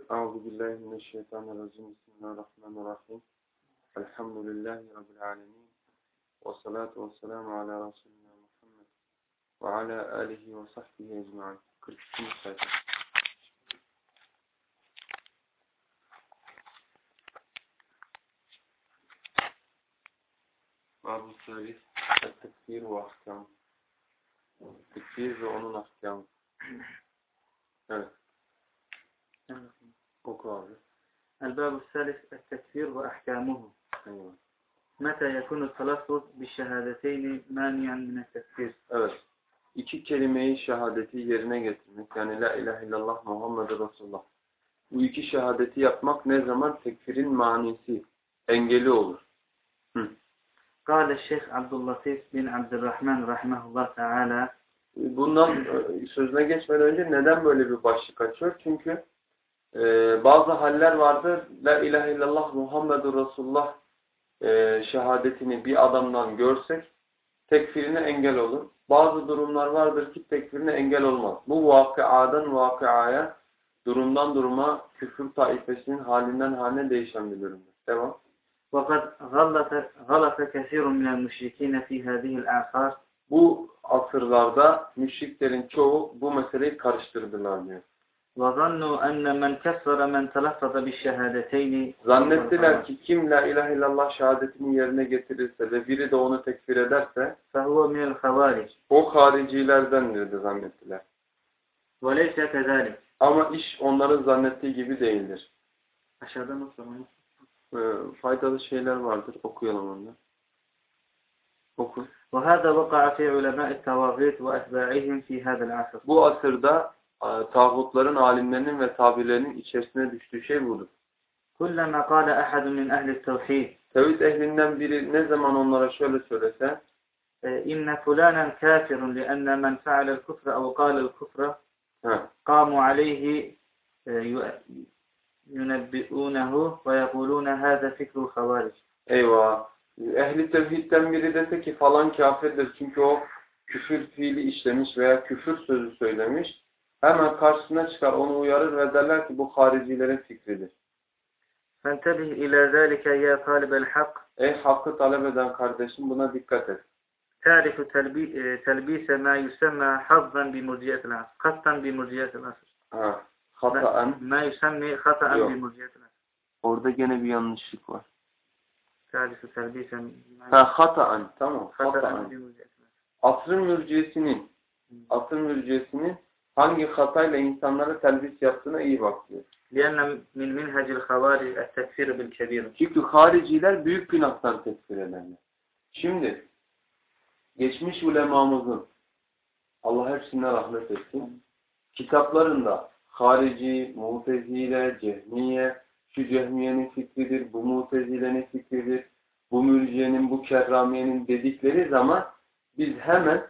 أعوذ بالله من الشيطان الرجيم. بسم الله الرحمن الرحيم. الحمد لله رب العالمين والصلاة والسلام على رسولنا محمد وعلى آله وصحبه أجمعين. كل سنة خير. باب الثالث التكفير وأحكامه. التكفير وأنون أحكامه Evet. الباب الثالث التكفير وأحكامه Eyvallah. متى يكون التلفظ بالشهادتين مانعا من التكفير Evet. İki kelimeyi şehadeti yerine getirmek. Yani la ilahe illallah Muhammed Resulullah. Bu iki şehadeti yapmak ne zaman tekfirin manisi, engeli olur. Hı. قال الشيخ عبد اللطيف بن عبد الرحمن رحمه الله تعالى Bundan e, sözüne geçmeden önce neden böyle bir başlık açıyor? Çünkü e, bazı haller vardır. La ilahe illallah Muhammedur Resulullah e, şehadetini bir adamdan görsek tekfirine engel olur. Bazı durumlar vardır ki tekfirine engel olmaz. Bu vakıadan vakıaya, durumdan duruma küfür taifesinin halinden haline değişen bir durumdur. Devam. وقد غلط غلط كثير من المشركين في هذه الأعصار Bu asırlarda müşriklerin çoğu bu meseleyi karıştırdılar diyor. وظنوا أن من كفر من تلفظ بالشهادتين Zannettiler ki kim la ilahe illallah şehadetini yerine getirirse ve biri de onu tekfir ederse فهو من الخوارج o haricilerdendir de zannettiler. وليس كذلك Ama iş onların zannettiği gibi değildir. aşağıda nasıl onu? Ee, faydalı şeyler vardır. Okuyalım onları. Oku. وهذا وقع في علماء التواغيت وأتباعهم في هذا العصر Bu asırda e, e, tağutların alimlerinin ve tabirlerinin içerisine düştüğü şey budur. Kullama kâle ahadun min ehli tevhid. Tevhid ehlinden biri ne zaman onlara şöyle söylese e, inne fulanen kafirun lienne men fe'alel kufre ev kâlel kufre kâmu aleyhi e, yunebbi'ûnehu ve yekulûne hâze fikrul havaric. Eyvah! Ehli tevhidden biri dese ki falan kafirdir çünkü o küfür fiili işlemiş veya küfür sözü söylemiş hemen karşısına çıkar onu uyarır ve derler ki bu haricilerin fikridir. فانتبه إلى ذلك يا طالب الحق Ey hakkı talep eden kardeşim buna dikkat et. تعرف تلبي- تلبيس ما يسمى حظا بمرجئة العصر خطا بمرجئة العصر Ha, hataen ما يسمى خطأ Yok. بمرجئة العصر orada gene bir yanlışlık var. تعرف تلبيس ما Ha hataen tamam خطأ hataen. بمرجئة العصر Asrın mürciyesinin asrın mürciyesinin hangi hatayla insanlara telbis yaptığına iyi bak diyor. لأن من منهج الخوارج التكفير بالكبير Çünkü hariciler büyük günahtan tekfir ederler. Şimdi geçmiş ulemamızın Allah hepsine rahmet etsin. Kitaplarında harici, mutezile, cehmiye, şu cehmiyenin fikridir, bu mutezilenin fikridir, bu mürciyenin, bu kerramiyenin dedikleri zaman biz hemen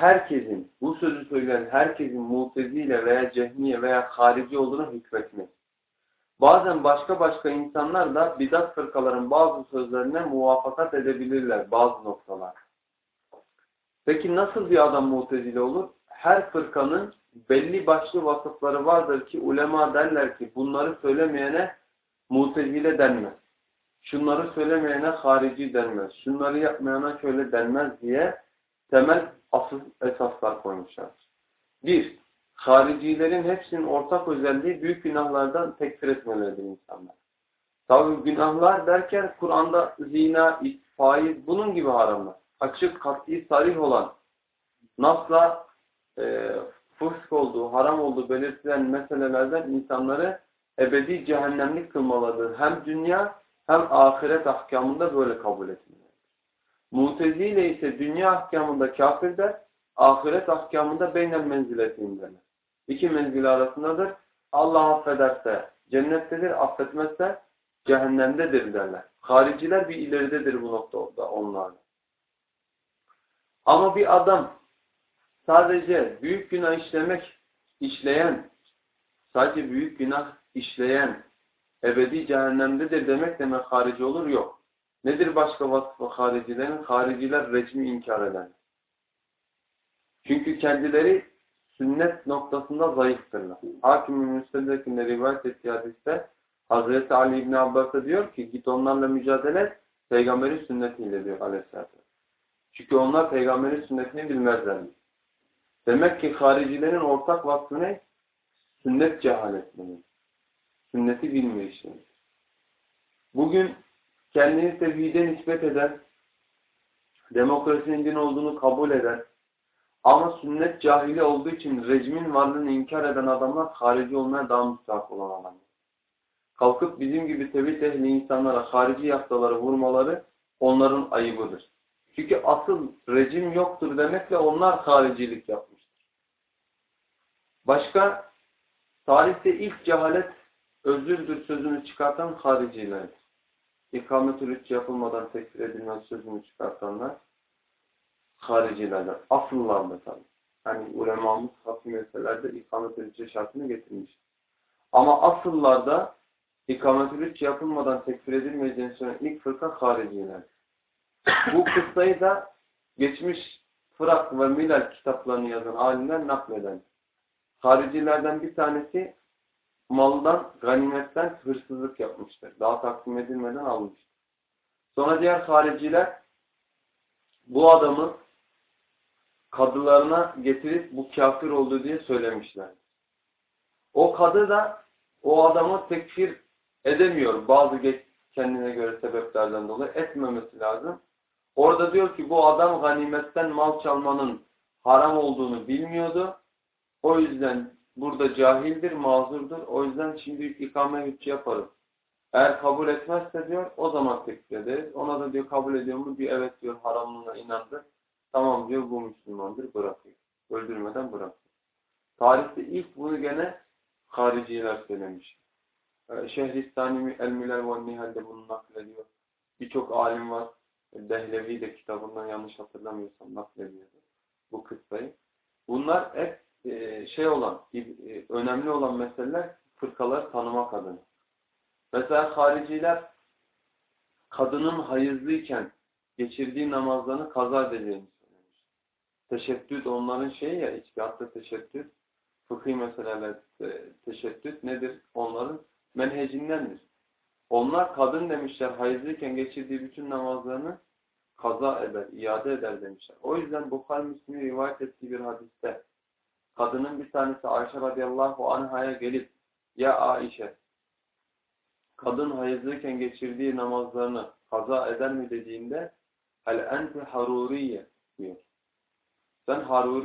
herkesin, bu sözü söyleyen herkesin mutezile veya cehmiye veya harici olduğunu hükmetmek. Bazen başka başka insanlar da bidat fırkaların bazı sözlerine muvafakat edebilirler bazı noktalar. Peki nasıl bir adam mutezile olur? Her fırkanın belli başlı vasıfları vardır ki ulema derler ki bunları söylemeyene mutezile denmez. Şunları söylemeyene harici denmez. Şunları yapmayana şöyle denmez diye temel asıl esaslar koymuşlar. Bir, haricilerin hepsinin ortak özelliği büyük günahlardan tekfir etmeleridir insanlar. Tabi günahlar derken Kur'an'da zina, faiz bunun gibi haramlar. Açık, kat'i, sarih olan nasla e, fısk olduğu, haram olduğu belirtilen meselelerden insanları ebedi cehennemlik kılmalıdır. Hem dünya hem ahiret ahkamında böyle kabul etmelidir. Mutezile ise dünya ahkamında kafir der, ahiret ahkamında beynel menziletiyim İki menzili arasındadır. Allah affederse cennettedir, affetmezse cehennemdedir derler. Hariciler bir ileridedir bu noktada onlar. Ama bir adam sadece büyük günah işlemek, işleyen, sadece büyük günah işleyen ebedi cehennemdedir demek demek harici olur yok. Nedir başka vasfı haricilerin? Hariciler recmi inkar eder. Çünkü kendileri sünnet noktasında zayıftırlar. Hakim-i Müstedek'inde rivayet ettiği hadiste Hazreti Ali İbni Abbas'a diyor ki git onlarla mücadele et, peygamberin sünnetiyle diyor aleyhissalatü. Çünkü onlar peygamberin sünnetini bilmezler. Demek ki haricilerin ortak vasfı ne? Sünnet cehaletleri. Sünneti bilmeyişleri. Bugün kendini tevhide nispet eden, demokrasinin din olduğunu kabul eden ama sünnet cahili olduğu için rejimin varlığını inkar eden adamlar harici olmaya daha müstahak olan adamlar. Kalkıp bizim gibi tevhid ehli insanlara harici yasaları vurmaları onların ayıbıdır. Çünkü asıl rejim yoktur demekle onlar haricilik yapmıştır. Başka tarihte ilk cehalet özürdür sözünü çıkartan haricilerdir. İkamet-ül yapılmadan tekfir edilmez sözünü çıkartanlar haricilerden. Asıllarda tabi. Hani ulemamız hakim meselelerde ikamet-ül şartını getirmiş. Ama asıllarda ikamet-ül yapılmadan tekfir edilmeyeceğini söyleyen ilk fırka hariciler. Bu kıssayı da geçmiş Fırat ve Milal kitaplarını yazan alimler nakleden. Haricilerden bir tanesi maldan, ganimetten hırsızlık yapmıştır. Daha taksim edilmeden almıştır. Sonra diğer hariciler bu adamı kadılarına getirip bu kafir oldu diye söylemişler. O kadı da o adamı tekfir edemiyor. Bazı kendine göre sebeplerden dolayı etmemesi lazım. Orada diyor ki bu adam ganimetten mal çalmanın haram olduğunu bilmiyordu. O yüzden burada cahildir, mazurdur. O yüzden şimdi ikame hüccü yaparız. Eğer kabul etmezse diyor o zaman tekfir ederiz. Ona da diyor kabul ediyor mu? Bir evet diyor haramlığına inandı. Tamam diyor bu Müslümandır bırakıyor. Öldürmeden bırakıyor. Tarihte ilk bunu gene hariciler söylemiş. Ee, Şehristani El-Mülel ve Nihal'de bunu naklediyor. Birçok alim var. Dehlevi de kitabından yanlış hatırlamıyorsam naklediyordu bu kıssayı. Bunlar hep e, şey olan, e, önemli olan meseleler fırkaları tanımak adına. Mesela hariciler kadının hayızlıyken geçirdiği namazlarını kaza edeceğini söylemiş. Teşeddüt onların şeyi ya, içtihatta teşeddüt, fıkhi meseleler teşeddüt nedir? Onların menhecindendir. Onlar kadın demişler hayızlıyken geçirdiği bütün namazlarını kaza eder, iade eder demişler. O yüzden Bukhari Müslim'i rivayet ettiği bir hadiste kadının bir tanesi Ayşe radıyallahu anhaya gelip ya Ayşe kadın hayızlıyken geçirdiği namazlarını kaza eder mi dediğinde el ente haruriye diyor. Sen haruri